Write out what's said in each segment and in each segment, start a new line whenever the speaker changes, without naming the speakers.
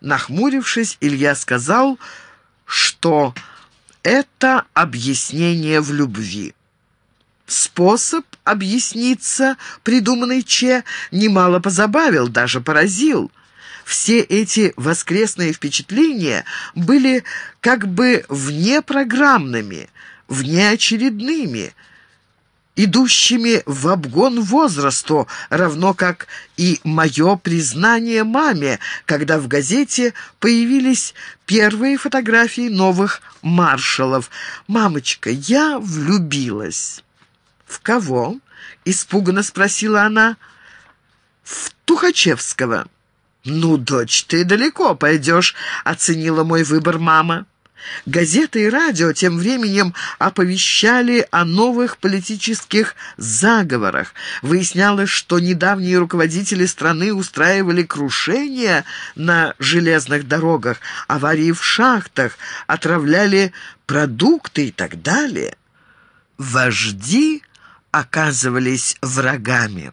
Нахмурившись, Илья сказал, что это объяснение в любви. Способ объясниться, придуманный Че, немало позабавил, даже поразил. Все эти воскресные впечатления были как бы внепрограммными, внеочередными, идущими в обгон возрасту, равно как и мое признание маме, когда в газете появились первые фотографии новых маршалов. «Мамочка, я влюбилась». «В кого?» — испуганно спросила она. «В Тухачевского». «Ну, дочь, ты далеко пойдешь», — оценила мой выбор мама. Газеты и радио тем временем оповещали о новых политических заговорах. Выяснялось, что недавние руководители страны устраивали крушения на железных дорогах, аварии в шахтах, отравляли продукты и так далее. Вожди оказывались врагами.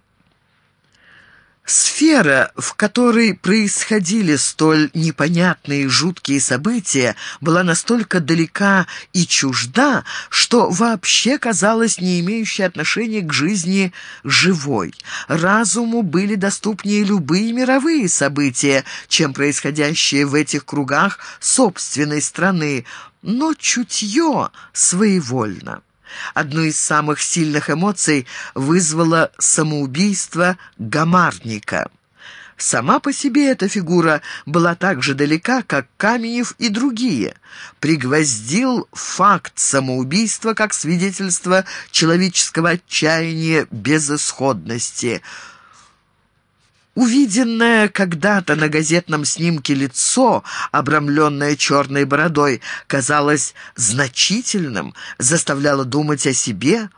Сфера, в которой происходили столь непонятные жуткие события, была настолько далека и чужда, что вообще казалась не имеющей отношения к жизни живой. Разуму были доступнее любые мировые события, чем происходящие в этих кругах собственной страны, но чутье своевольно. Одну из самых сильных эмоций вызвало самоубийство Гамарника. Сама по себе эта фигура была так же далека, как Каменев и другие. Пригвоздил факт самоубийства как свидетельство человеческого отчаяния, безысходности – Увиденное когда-то на газетном снимке лицо, обрамленное черной бородой, казалось значительным, заставляло думать о себе.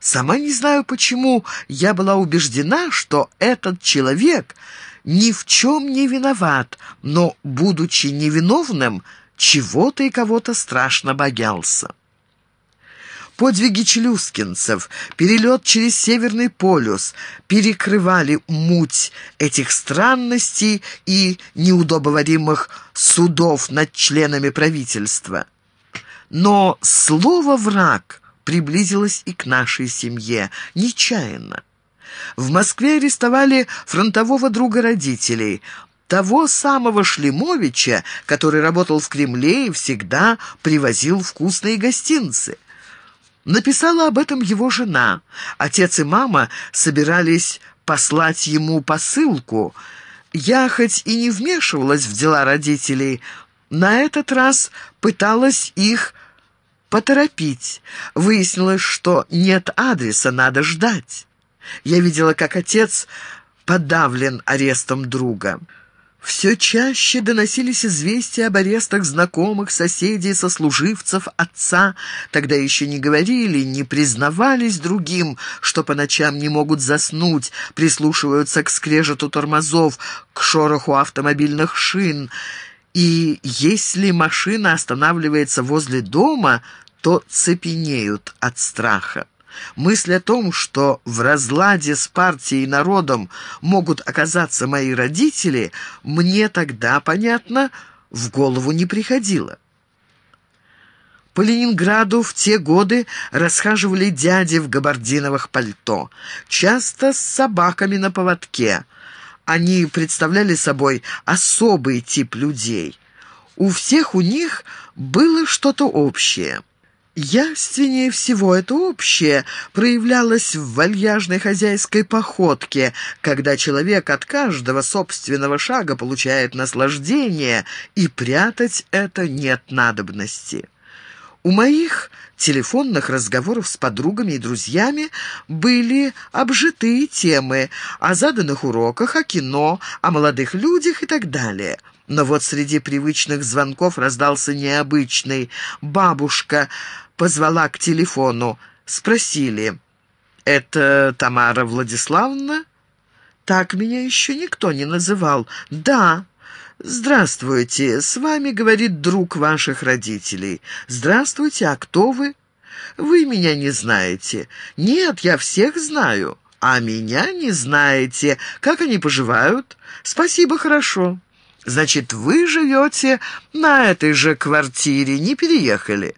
Сама не знаю почему, я была убеждена, что этот человек ни в чем не виноват, но, будучи невиновным, чего-то и кого-то страшно боялся. Подвиги челюскинцев, перелет через Северный полюс перекрывали муть этих странностей и неудобоваримых судов над членами правительства. Но слово «враг» приблизилось и к нашей семье, нечаянно. В Москве арестовали фронтового друга родителей, того самого Шлемовича, который работал в Кремле и всегда привозил вкусные гостинцы. Написала об этом его жена. Отец и мама собирались послать ему посылку. Я хоть и не вмешивалась в дела родителей, на этот раз пыталась их поторопить. Выяснилось, что нет адреса, надо ждать. Я видела, как отец подавлен арестом друга. Все чаще доносились известия об арестах знакомых, соседей, сослуживцев, отца. Тогда еще не говорили, не признавались другим, что по ночам не могут заснуть, прислушиваются к скрежету тормозов, к шороху автомобильных шин. И если машина останавливается возле дома, то цепенеют от страха. Мысль о том, что в разладе с партией и народом могут оказаться мои родители, мне тогда, понятно, в голову не приходила. По Ленинграду в те годы расхаживали дяди в габардиновых пальто, часто с собаками на поводке. Они представляли собой особый тип людей. У всех у них было что-то общее – Явственнее всего это общее проявлялось в вальяжной хозяйской походке, когда человек от каждого собственного шага получает наслаждение, и прятать это нет надобности. У моих телефонных разговоров с подругами и друзьями были обжитые темы о заданных уроках, о кино, о молодых людях и так далее. Но вот среди привычных звонков раздался необычный «Бабушка, позвала к телефону. Спросили, «Это Тамара Владиславовна?» «Так меня еще никто не называл». «Да». «Здравствуйте, с вами, — говорит друг ваших родителей. Здравствуйте, а кто вы?» «Вы меня не знаете». «Нет, я всех знаю». «А меня не знаете. Как они поживают?» «Спасибо, хорошо». Значит, вы живете на этой же квартире, не переехали?»